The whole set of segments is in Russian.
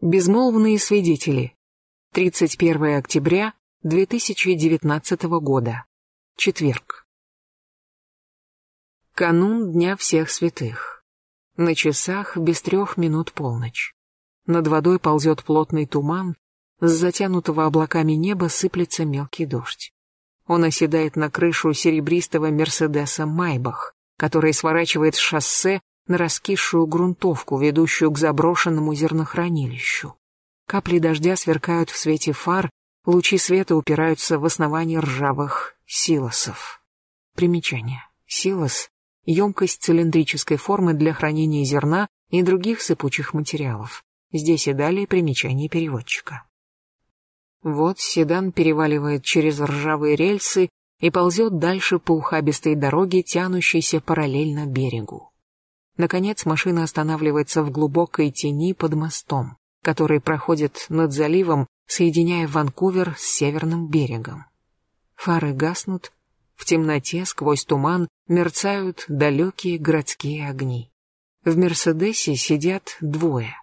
Безмолвные свидетели. 31 октября 2019 года. Четверг. Канун Дня Всех Святых. На часах без трех минут полночь. Над водой ползет плотный туман, с затянутого облаками неба сыплется мелкий дождь. Он оседает на крышу серебристого Мерседеса Майбах, который сворачивает с шоссе на раскисшую грунтовку, ведущую к заброшенному зернохранилищу. Капли дождя сверкают в свете фар, лучи света упираются в основание ржавых силосов. Примечание. Силос — емкость цилиндрической формы для хранения зерна и других сыпучих материалов. Здесь и далее примечание переводчика. Вот седан переваливает через ржавые рельсы и ползет дальше по ухабистой дороге, тянущейся параллельно берегу. Наконец машина останавливается в глубокой тени под мостом, который проходит над заливом, соединяя Ванкувер с северным берегом. Фары гаснут, в темноте сквозь туман мерцают далекие городские огни. В «Мерседесе» сидят двое.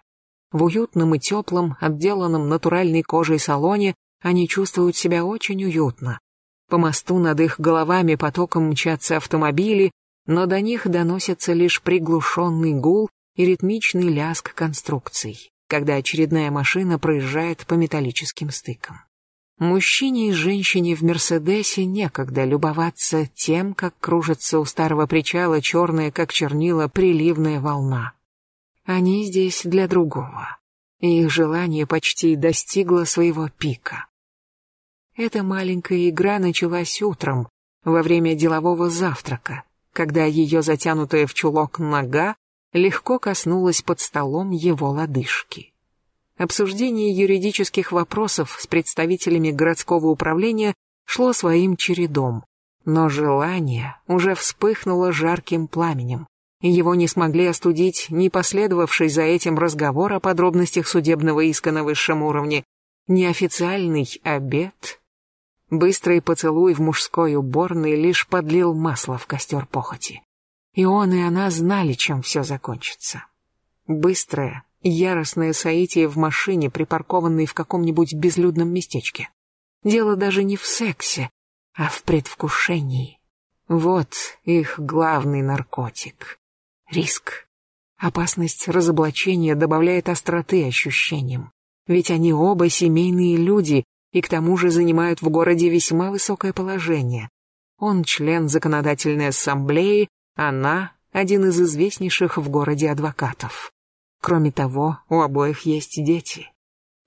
В уютном и теплом, отделанном натуральной кожей салоне они чувствуют себя очень уютно. По мосту над их головами потоком мчатся автомобили, но до них доносится лишь приглушенный гул и ритмичный лязг конструкций, когда очередная машина проезжает по металлическим стыкам. Мужчине и женщине в «Мерседесе» некогда любоваться тем, как кружится у старого причала черная, как чернила, приливная волна. Они здесь для другого, и их желание почти достигло своего пика. Эта маленькая игра началась утром, во время делового завтрака, когда ее затянутая в чулок нога легко коснулась под столом его лодыжки. Обсуждение юридических вопросов с представителями городского управления шло своим чередом, но желание уже вспыхнуло жарким пламенем, и его не смогли остудить ни последовавший за этим разговор о подробностях судебного иска на высшем уровне, ни официальный обед, Быстрый поцелуй в мужской уборной лишь подлил масло в костер похоти. И он, и она знали, чем все закончится. Быстрое, яростное соитие в машине, припаркованной в каком-нибудь безлюдном местечке. Дело даже не в сексе, а в предвкушении. Вот их главный наркотик. Риск. Опасность разоблачения добавляет остроты ощущениям. Ведь они оба семейные люди, и к тому же занимают в городе весьма высокое положение. Он член законодательной ассамблеи, она – один из известнейших в городе адвокатов. Кроме того, у обоих есть дети.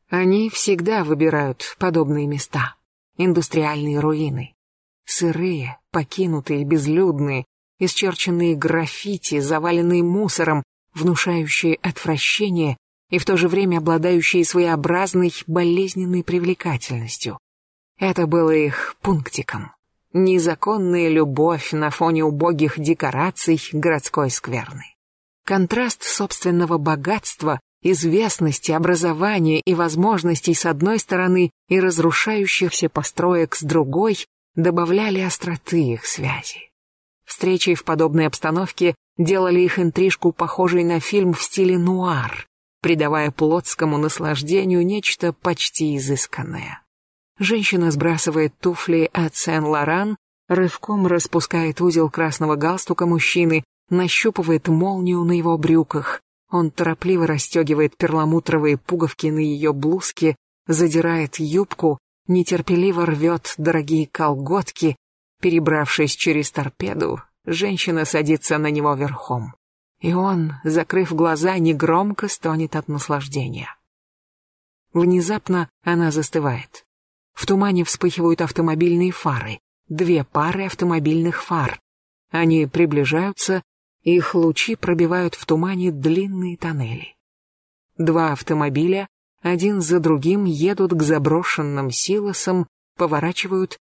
Они всегда выбирают подобные места. Индустриальные руины. Сырые, покинутые, безлюдные, исчерченные граффити, заваленные мусором, внушающие отвращение и в то же время обладающие своеобразной болезненной привлекательностью. Это было их пунктиком. Незаконная любовь на фоне убогих декораций городской скверны. Контраст собственного богатства, известности, образования и возможностей с одной стороны и разрушающихся построек с другой добавляли остроты их связи. Встречи в подобной обстановке делали их интрижку похожей на фильм в стиле нуар, придавая плотскому наслаждению нечто почти изысканное. Женщина сбрасывает туфли от Сен-Лоран, рывком распускает узел красного галстука мужчины, нащупывает молнию на его брюках. Он торопливо расстегивает перламутровые пуговки на ее блузке, задирает юбку, нетерпеливо рвет дорогие колготки. Перебравшись через торпеду, женщина садится на него верхом и он, закрыв глаза, негромко стонет от наслаждения. Внезапно она застывает. В тумане вспыхивают автомобильные фары, две пары автомобильных фар. Они приближаются, их лучи пробивают в тумане длинные тоннели. Два автомобиля, один за другим, едут к заброшенным силосам, поворачивают,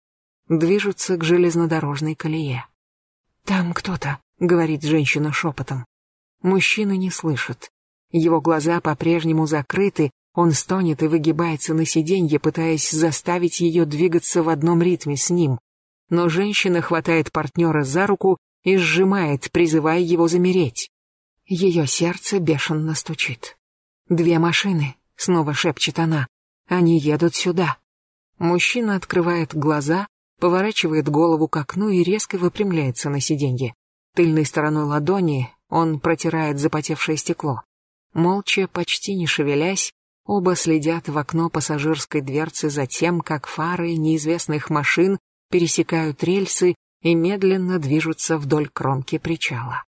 движутся к железнодорожной колее. «Там кто-то», — говорит женщина шепотом. Мужчина не слышит. Его глаза по-прежнему закрыты, он стонет и выгибается на сиденье, пытаясь заставить ее двигаться в одном ритме с ним. Но женщина хватает партнера за руку и сжимает, призывая его замереть. Ее сердце бешено стучит. Две машины, снова шепчет она. Они едут сюда. Мужчина открывает глаза, поворачивает голову к окну и резко выпрямляется на сиденье. Тыльной стороной ладони он протирает запотевшее стекло. Молча, почти не шевелясь, оба следят в окно пассажирской дверцы за тем, как фары неизвестных машин пересекают рельсы и медленно движутся вдоль кромки причала.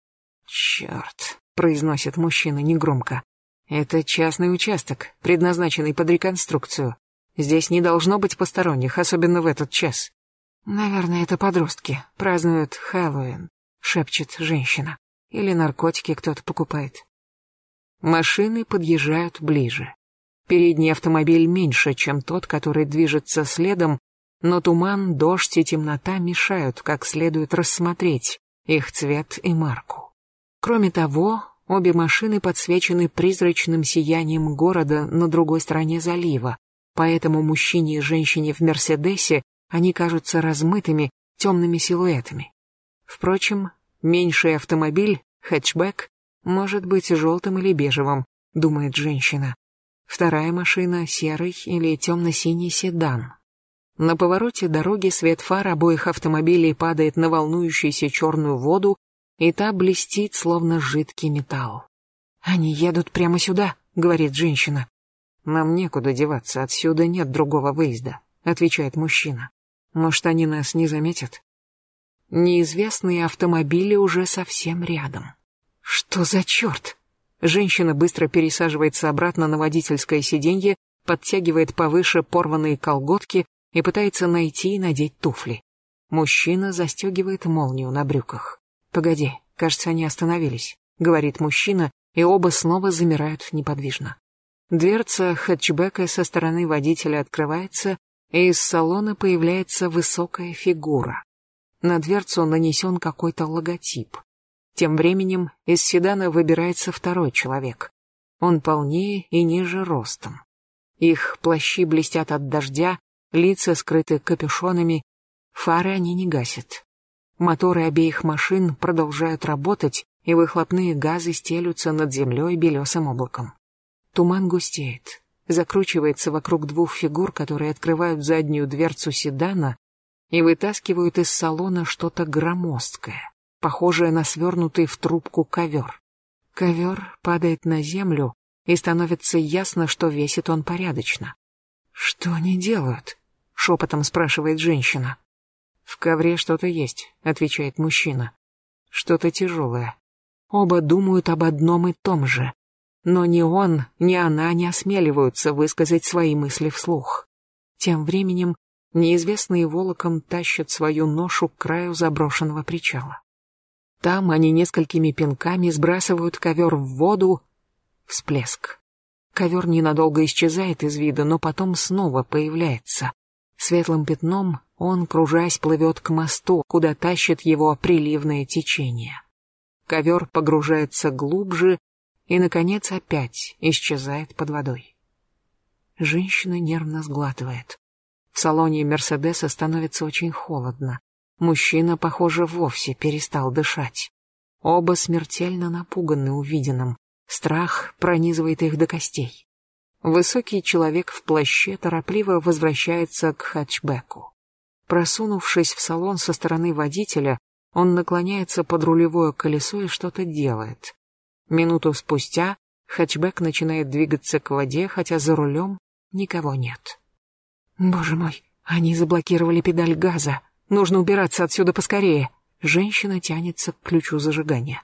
«Черт», — произносит мужчина негромко, — «это частный участок, предназначенный под реконструкцию. Здесь не должно быть посторонних, особенно в этот час». «Наверное, это подростки, празднуют Хэллоуин», — шепчет женщина. «Или наркотики кто-то покупает». Машины подъезжают ближе. Передний автомобиль меньше, чем тот, который движется следом, но туман, дождь и темнота мешают как следует рассмотреть их цвет и марку. Кроме того, обе машины подсвечены призрачным сиянием города на другой стороне залива, поэтому мужчине и женщине в Мерседесе они кажутся размытыми, темными силуэтами. Впрочем, меньший автомобиль, хэтчбэк, может быть желтым или бежевым, думает женщина. Вторая машина — серый или темно-синий седан. На повороте дороги свет фар обоих автомобилей падает на волнующуюся черную воду, и та блестит, словно жидкий металл. «Они едут прямо сюда», — говорит женщина. «Нам некуда деваться, отсюда нет другого выезда», — отвечает мужчина. «Может, они нас не заметят?» Неизвестные автомобили уже совсем рядом. «Что за черт?» Женщина быстро пересаживается обратно на водительское сиденье, подтягивает повыше порванные колготки и пытается найти и надеть туфли. Мужчина застегивает молнию на брюках. «Погоди, кажется, они остановились», — говорит мужчина, и оба снова замирают неподвижно. Дверца хэтчбека со стороны водителя открывается, и из салона появляется высокая фигура. На дверцу нанесен какой-то логотип. Тем временем из седана выбирается второй человек. Он полнее и ниже ростом. Их плащи блестят от дождя, лица скрыты капюшонами, фары они не гасят. Моторы обеих машин продолжают работать, и выхлопные газы стелются над землей белесым облаком. Туман густеет, закручивается вокруг двух фигур, которые открывают заднюю дверцу седана и вытаскивают из салона что-то громоздкое, похожее на свернутый в трубку ковер. Ковер падает на землю, и становится ясно, что весит он порядочно. «Что они делают?» — шепотом спрашивает женщина. «В ковре что-то есть», — отвечает мужчина. «Что-то тяжелое. Оба думают об одном и том же. Но ни он, ни она не осмеливаются высказать свои мысли вслух. Тем временем неизвестные волоком тащат свою ношу к краю заброшенного причала. Там они несколькими пинками сбрасывают ковер в воду. Всплеск. Ковер ненадолго исчезает из вида, но потом снова появляется. Светлым пятном он, кружась, плывет к мосту, куда тащит его приливное течение. Ковер погружается глубже и, наконец, опять исчезает под водой. Женщина нервно сглатывает. В салоне Мерседеса становится очень холодно. Мужчина, похоже, вовсе перестал дышать. Оба смертельно напуганы увиденным. Страх пронизывает их до костей. Высокий человек в плаще торопливо возвращается к хэтчбеку. Просунувшись в салон со стороны водителя, он наклоняется под рулевое колесо и что-то делает. Минуту спустя хэтчбек начинает двигаться к воде, хотя за рулем никого нет. Боже мой, они заблокировали педаль газа. Нужно убираться отсюда поскорее. Женщина тянется к ключу зажигания.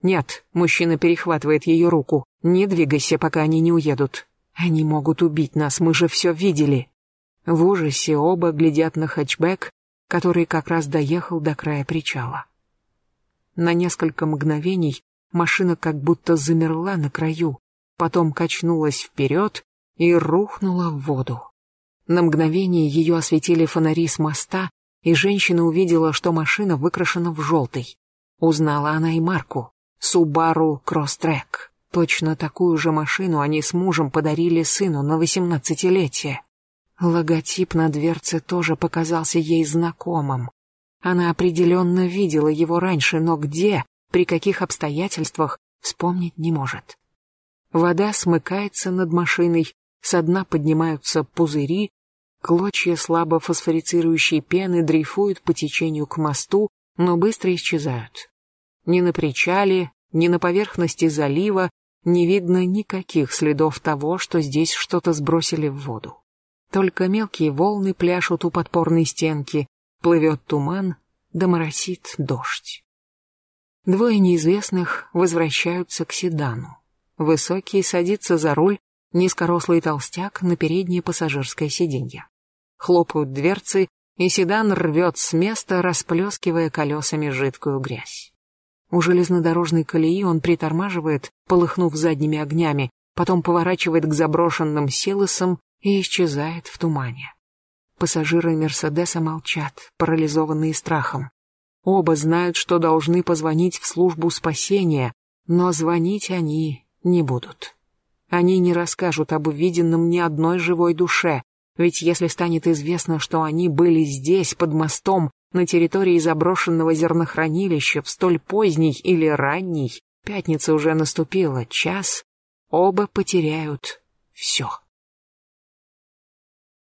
Нет, мужчина перехватывает ее руку. Не двигайся, пока они не уедут. Они могут убить нас, мы же все видели. В ужасе оба глядят на хэтчбэк, который как раз доехал до края причала. На несколько мгновений машина как будто замерла на краю, потом качнулась вперед и рухнула в воду. На мгновение ее осветили фонари с моста, и женщина увидела, что машина выкрашена в желтый. Узнала она и марку — Subaru Crosstrek. Точно такую же машину они с мужем подарили сыну на восемнадцатилетие. Логотип на дверце тоже показался ей знакомым. Она определенно видела его раньше, но где, при каких обстоятельствах, вспомнить не может. Вода смыкается над машиной, со дна поднимаются пузыри, клочья слабо фосфорицирующей пены дрейфуют по течению к мосту, но быстро исчезают. Ни на причале, ни на поверхности залива не видно никаких следов того, что здесь что-то сбросили в воду. Только мелкие волны пляшут у подпорной стенки, плывет туман, да моросит дождь. Двое неизвестных возвращаются к седану. Высокий садится за руль, низкорослый толстяк на переднее пассажирское сиденье. Хлопают дверцы, и седан рвет с места, расплескивая колесами жидкую грязь. У железнодорожной колеи он притормаживает, полыхнув задними огнями, потом поворачивает к заброшенным силосам и исчезает в тумане. Пассажиры Мерседеса молчат, парализованные страхом. Оба знают, что должны позвонить в службу спасения, но звонить они не будут. Они не расскажут об увиденном ни одной живой душе, ведь если станет известно, что они были здесь, под мостом, на территории заброшенного зернохранилища в столь поздний или ранний, пятница уже наступила, час, оба потеряют все.